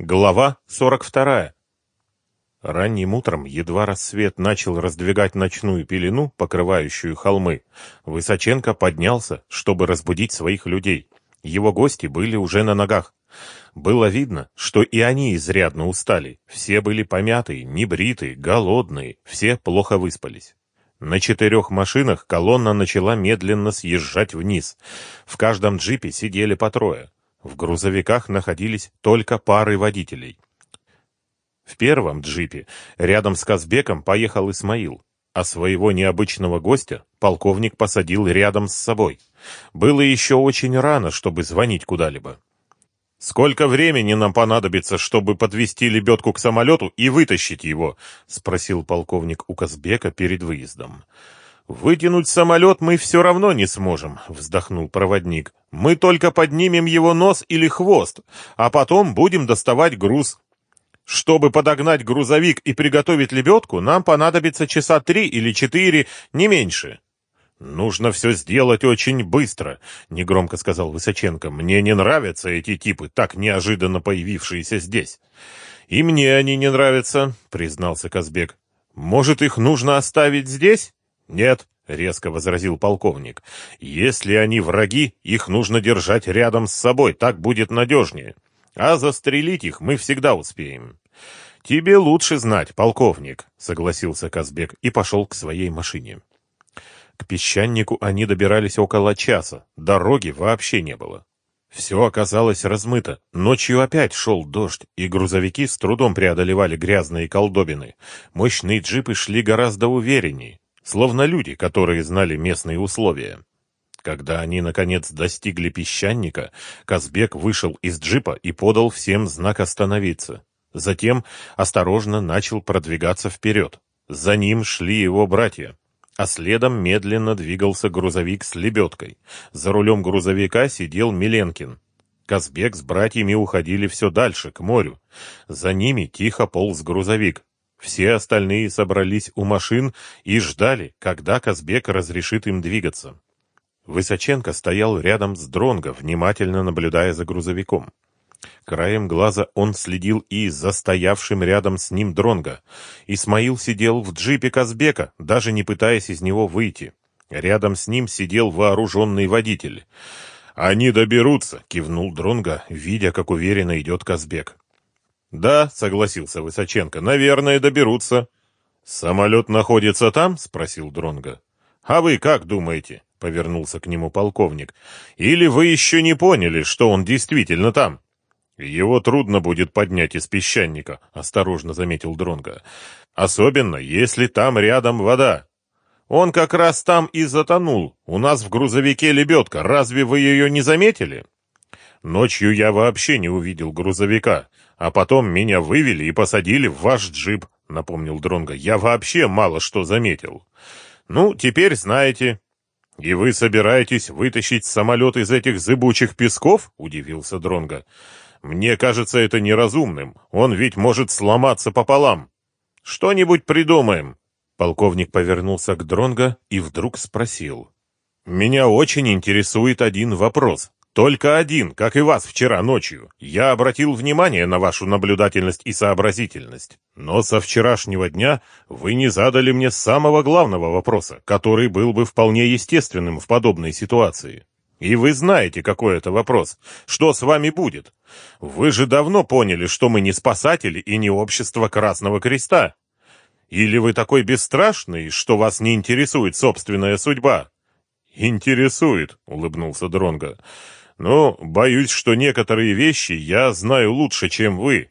Глава 42. Ранним утром, едва рассвет начал раздвигать ночную пелену, покрывающую холмы, Высоченко поднялся, чтобы разбудить своих людей. Его гости были уже на ногах. Было видно, что и они изрядно устали. Все были помятые, небритые, голодные, все плохо выспались. На четырех машинах колонна начала медленно съезжать вниз. В каждом джипе сидели по трое. В грузовиках находились только пары водителей. В первом джипе рядом с Казбеком поехал Исмаил, а своего необычного гостя полковник посадил рядом с собой. Было еще очень рано, чтобы звонить куда-либо. «Сколько времени нам понадобится, чтобы подвести лебедку к самолету и вытащить его?» — спросил полковник у Казбека перед выездом. «Вытянуть самолет мы все равно не сможем», — вздохнул проводник. «Мы только поднимем его нос или хвост, а потом будем доставать груз. Чтобы подогнать грузовик и приготовить лебедку, нам понадобится часа три или четыре, не меньше». «Нужно все сделать очень быстро», — негромко сказал Высоченко. «Мне не нравятся эти типы, так неожиданно появившиеся здесь». «И мне они не нравятся», — признался Казбек. «Может, их нужно оставить здесь?» «Нет», — резко возразил полковник, — «если они враги, их нужно держать рядом с собой, так будет надежнее. А застрелить их мы всегда успеем». «Тебе лучше знать, полковник», — согласился Казбек и пошел к своей машине. К песчанику они добирались около часа, дороги вообще не было. Все оказалось размыто. Ночью опять шел дождь, и грузовики с трудом преодолевали грязные колдобины. Мощные джипы шли гораздо увереннее словно люди, которые знали местные условия. Когда они, наконец, достигли песчаника, Казбек вышел из джипа и подал всем знак остановиться. Затем осторожно начал продвигаться вперед. За ним шли его братья, а следом медленно двигался грузовик с лебедкой. За рулем грузовика сидел Миленкин. Казбек с братьями уходили все дальше, к морю. За ними тихо полз грузовик. Все остальные собрались у машин и ждали, когда Казбек разрешит им двигаться. Высоченко стоял рядом с Дронго, внимательно наблюдая за грузовиком. Краем глаза он следил и за стоявшим рядом с ним Дронго. Исмаил сидел в джипе Казбека, даже не пытаясь из него выйти. Рядом с ним сидел вооруженный водитель. «Они доберутся», — кивнул Дронго, видя, как уверенно идет Казбек. «Да», — согласился Высоченко, — «наверное, доберутся». «Самолет находится там?» — спросил Дронга. «А вы как думаете?» — повернулся к нему полковник. «Или вы еще не поняли, что он действительно там?» «Его трудно будет поднять из песчаника», — осторожно заметил Дронга. «Особенно, если там рядом вода. Он как раз там и затонул. У нас в грузовике лебедка. Разве вы ее не заметили?» «Ночью я вообще не увидел грузовика. А потом меня вывели и посадили в ваш джип, напомнил Дронга. Я вообще мало что заметил. Ну, теперь знаете. И вы собираетесь вытащить самолет из этих зыбучих песков? удивился Дронга. Мне кажется это неразумным. Он ведь может сломаться пополам. Что-нибудь придумаем. Полковник повернулся к Дронга и вдруг спросил: "Меня очень интересует один вопрос. Только один, как и вас вчера ночью. Я обратил внимание на вашу наблюдательность и сообразительность. Но со вчерашнего дня вы не задали мне самого главного вопроса, который был бы вполне естественным в подобной ситуации. И вы знаете, какой это вопрос. Что с вами будет? Вы же давно поняли, что мы не спасатели и не общество Красного Креста. Или вы такой бесстрашный, что вас не интересует собственная судьба? Интересует, улыбнулся Дронга. Но боюсь, что некоторые вещи я знаю лучше, чем вы.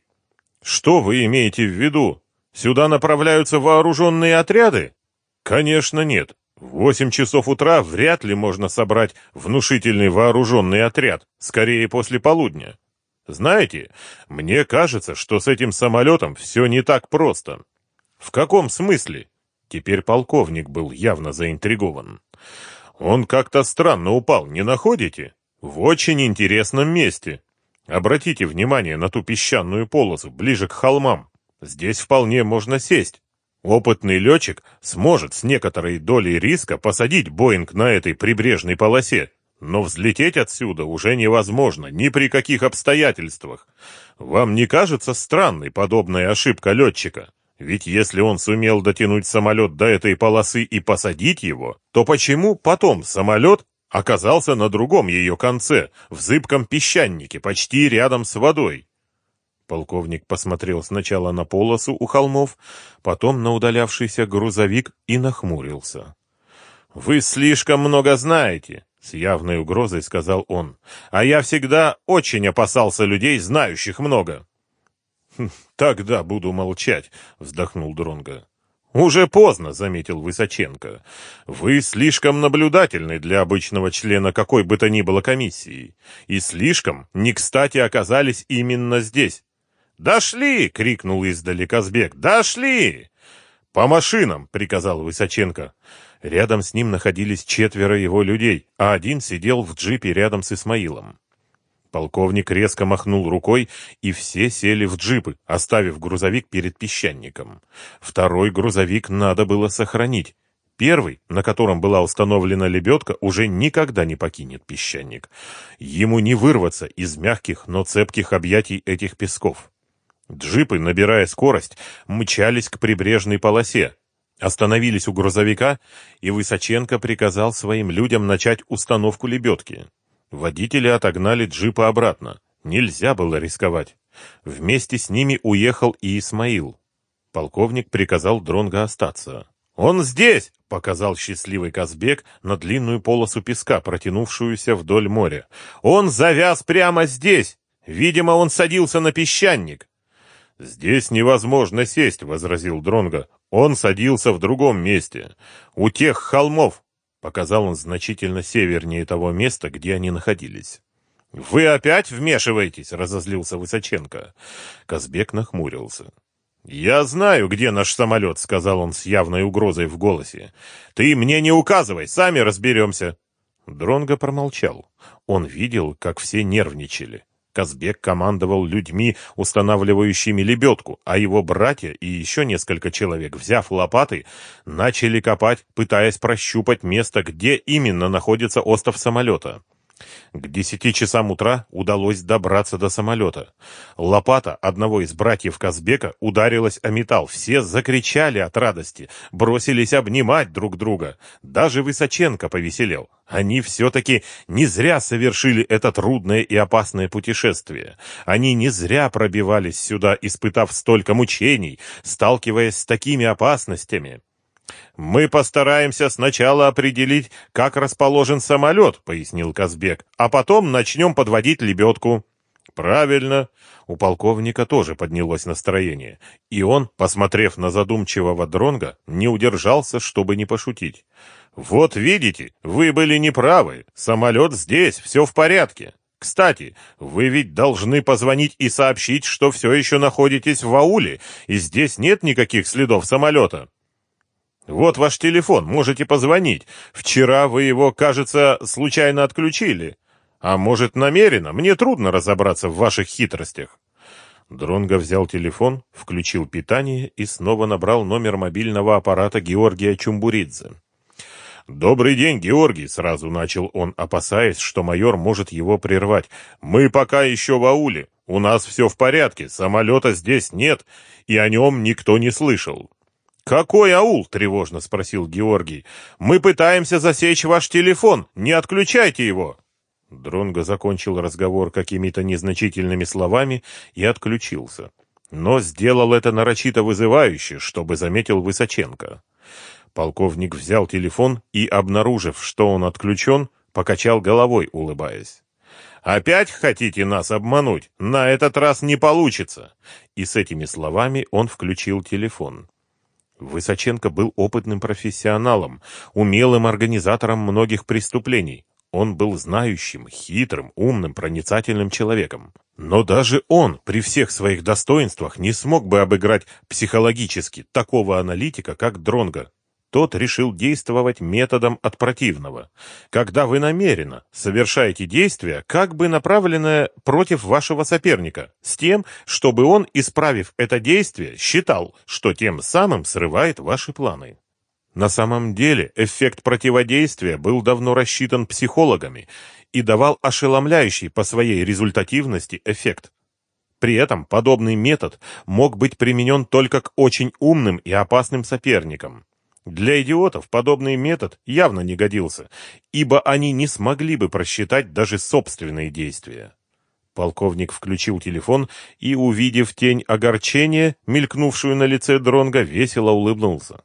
Что вы имеете в виду? Сюда направляются вооруженные отряды? Конечно, нет. В восемь часов утра вряд ли можно собрать внушительный вооруженный отряд, скорее после полудня. Знаете, мне кажется, что с этим самолетом все не так просто. В каком смысле? Теперь полковник был явно заинтригован. Он как-то странно упал, не находите? В очень интересном месте. Обратите внимание на ту песчаную полосу ближе к холмам. Здесь вполне можно сесть. Опытный летчик сможет с некоторой долей риска посадить Боинг на этой прибрежной полосе, но взлететь отсюда уже невозможно ни при каких обстоятельствах. Вам не кажется странной подобная ошибка летчика? Ведь если он сумел дотянуть самолет до этой полосы и посадить его, то почему потом самолет оказался на другом ее конце, в зыбком песчанике, почти рядом с водой? Полковник посмотрел сначала на полосу у холмов, потом на удалявшийся грузовик и нахмурился. «Вы слишком много знаете», — с явной угрозой сказал он. «А я всегда очень опасался людей, знающих много». «Хм, «Тогда буду молчать», — вздохнул Дронга. «Уже поздно», — заметил Высоченко. «Вы слишком наблюдательны для обычного члена какой бы то ни было комиссии, и слишком не кстати оказались именно здесь». «Дошли!» — крикнул издали Казбек. «Дошли!» «По машинам!» — приказал Высоченко. Рядом с ним находились четверо его людей, а один сидел в джипе рядом с Исмаилом. Полковник резко махнул рукой, и все сели в джипы, оставив грузовик перед песчаником. Второй грузовик надо было сохранить. Первый, на котором была установлена лебедка, уже никогда не покинет песчаник. Ему не вырваться из мягких, но цепких объятий этих песков. Джипы, набирая скорость, мчались к прибрежной полосе. Остановились у грузовика, и Высоченко приказал своим людям начать установку лебедки. Водители отогнали джипа обратно. Нельзя было рисковать. Вместе с ними уехал и Исмаил. Полковник приказал Дронго остаться. «Он здесь!» — показал счастливый Казбек на длинную полосу песка, протянувшуюся вдоль моря. «Он завяз прямо здесь! Видимо, он садился на песчаник!» «Здесь невозможно сесть», — возразил Дронго. «Он садился в другом месте, у тех холмов, Показал он значительно севернее того места, где они находились. «Вы опять вмешиваетесь?» — разозлился Высоченко. Казбек нахмурился. «Я знаю, где наш самолет», — сказал он с явной угрозой в голосе. «Ты мне не указывай, сами разберемся». Дронго промолчал. Он видел, как все нервничали. Казбек командовал людьми, устанавливающими лебедку, а его братья и еще несколько человек, взяв лопаты, начали копать, пытаясь прощупать место, где именно находится остров самолета. К десяти часам утра удалось добраться до самолета. Лопата одного из братьев Казбека ударилась о металл. Все закричали от радости, бросились обнимать друг друга. Даже Высоченко повеселел. Они все-таки не зря совершили это трудное и опасное путешествие. Они не зря пробивались сюда, испытав столько мучений, сталкиваясь с такими опасностями. «Мы постараемся сначала определить, как расположен самолет», — пояснил Казбек, «а потом начнем подводить лебедку». «Правильно». У полковника тоже поднялось настроение, и он, посмотрев на задумчивого дронга, не удержался, чтобы не пошутить. «Вот видите, вы были неправы. Самолет здесь, все в порядке. Кстати, вы ведь должны позвонить и сообщить, что все еще находитесь в ауле, и здесь нет никаких следов самолета». Вот ваш телефон, можете позвонить. Вчера вы его, кажется, случайно отключили. А может, намеренно? Мне трудно разобраться в ваших хитростях. Дронго взял телефон, включил питание и снова набрал номер мобильного аппарата Георгия Чумбуридзе. «Добрый день, Георгий!» — сразу начал он, опасаясь, что майор может его прервать. «Мы пока еще в ауле. У нас все в порядке, самолета здесь нет, и о нем никто не слышал. «Какой аул?» — тревожно спросил Георгий. «Мы пытаемся засечь ваш телефон. Не отключайте его!» Дронго закончил разговор какими-то незначительными словами и отключился. Но сделал это нарочито вызывающе, чтобы заметил Высоченко. Полковник взял телефон и, обнаружив, что он отключен, покачал головой, улыбаясь. «Опять хотите нас обмануть? На этот раз не получится!» И с этими словами он включил телефон. Высоченко был опытным профессионалом, умелым организатором многих преступлений. Он был знающим, хитрым, умным, проницательным человеком. Но даже он, при всех своих достоинствах, не смог бы обыграть психологически такого аналитика, как Дронга. Тот решил действовать методом от противного. Когда вы намеренно совершаете действие, как бы направленное против вашего соперника, с тем, чтобы он, исправив это действие, считал, что тем самым срывает ваши планы. На самом деле эффект противодействия был давно рассчитан психологами и давал ошеломляющий по своей результативности эффект. При этом подобный метод мог быть применен только к очень умным и опасным соперникам. Для идиотов подобный метод явно не годился, ибо они не смогли бы просчитать даже собственные действия. Полковник включил телефон и, увидев тень огорчения, мелькнувшую на лице Дронга, весело улыбнулся.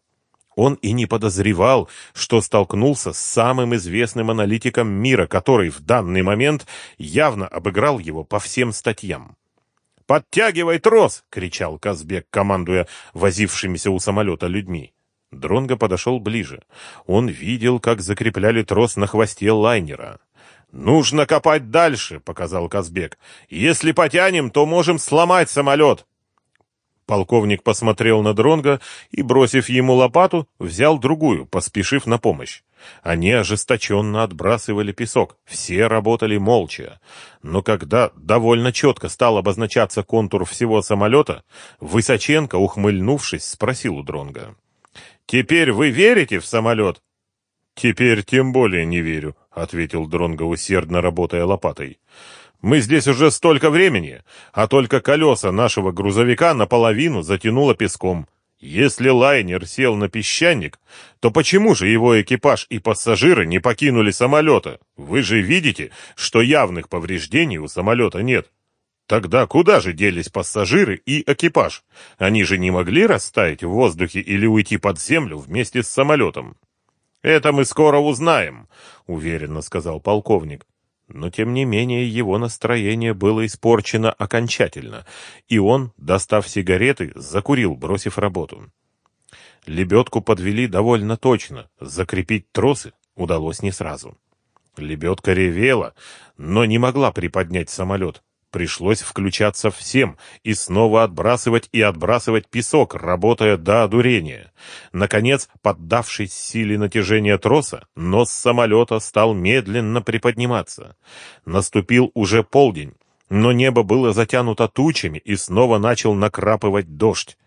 Он и не подозревал, что столкнулся с самым известным аналитиком мира, который в данный момент явно обыграл его по всем статьям. «Подтягивай трос!» — кричал Казбек, командуя возившимися у самолета людьми. Дронго подошел ближе. Он видел, как закрепляли трос на хвосте лайнера. «Нужно копать дальше», — показал Казбек. «Если потянем, то можем сломать самолет». Полковник посмотрел на Дронга и, бросив ему лопату, взял другую, поспешив на помощь. Они ожесточенно отбрасывали песок, все работали молча. Но когда довольно четко стал обозначаться контур всего самолета, Высоченко, ухмыльнувшись, спросил у Дронга: «Теперь вы верите в самолет?» «Теперь тем более не верю», — ответил Дронго, усердно работая лопатой. Мы здесь уже столько времени, а только колеса нашего грузовика наполовину затянуло песком. Если лайнер сел на песчаник, то почему же его экипаж и пассажиры не покинули самолета? Вы же видите, что явных повреждений у самолета нет. Тогда куда же делись пассажиры и экипаж? Они же не могли растаять в воздухе или уйти под землю вместе с самолетом. «Это мы скоро узнаем», — уверенно сказал полковник. Но, тем не менее, его настроение было испорчено окончательно, и он, достав сигареты, закурил, бросив работу. Лебедку подвели довольно точно, закрепить тросы удалось не сразу. Лебедка ревела, но не могла приподнять самолет. Пришлось включаться всем и снова отбрасывать и отбрасывать песок, работая до одурения. Наконец, поддавшись силе натяжения троса, нос самолета стал медленно приподниматься. Наступил уже полдень, но небо было затянуто тучами и снова начал накрапывать дождь.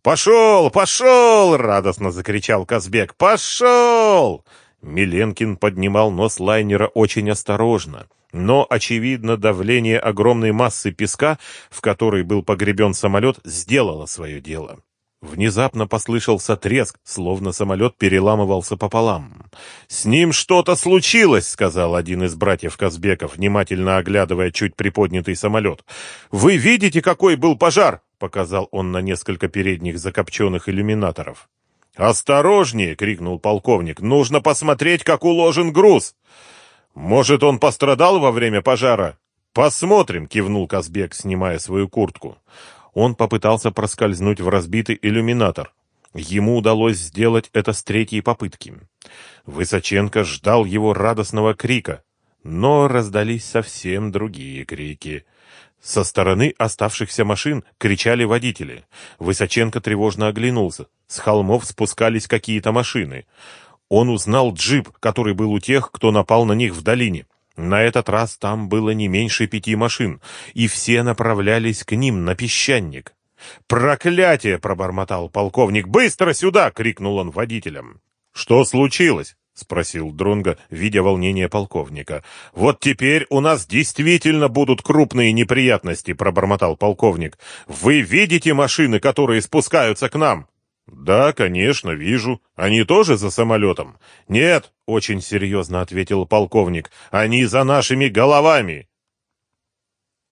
«Пошел! Пошел!» — радостно закричал Казбек. «Пошел!» Миленкин поднимал нос лайнера очень осторожно, но, очевидно, давление огромной массы песка, в которой был погребен самолет, сделало свое дело. Внезапно послышался треск, словно самолет переламывался пополам. «С ним что-то случилось», — сказал один из братьев Казбеков, внимательно оглядывая чуть приподнятый самолет. «Вы видите, какой был пожар?» — показал он на несколько передних закопченных иллюминаторов. «Осторожнее!» — крикнул полковник. «Нужно посмотреть, как уложен груз!» «Может, он пострадал во время пожара?» «Посмотрим!» — кивнул Казбек, снимая свою куртку. Он попытался проскользнуть в разбитый иллюминатор. Ему удалось сделать это с третьей попытки. Высоченко ждал его радостного крика, но раздались совсем другие крики. Со стороны оставшихся машин кричали водители. Высоченко тревожно оглянулся. С холмов спускались какие-то машины. Он узнал джип, который был у тех, кто напал на них в долине. На этот раз там было не меньше пяти машин, и все направлялись к ним на песчаник. «Проклятие!» — пробормотал полковник. «Быстро сюда!» — крикнул он водителям. «Что случилось?» — спросил Дронга, видя волнение полковника. «Вот теперь у нас действительно будут крупные неприятности», — пробормотал полковник. «Вы видите машины, которые спускаются к нам?» «Да, конечно, вижу. Они тоже за самолетом?» «Нет», — очень серьезно ответил полковник. «Они за нашими головами!»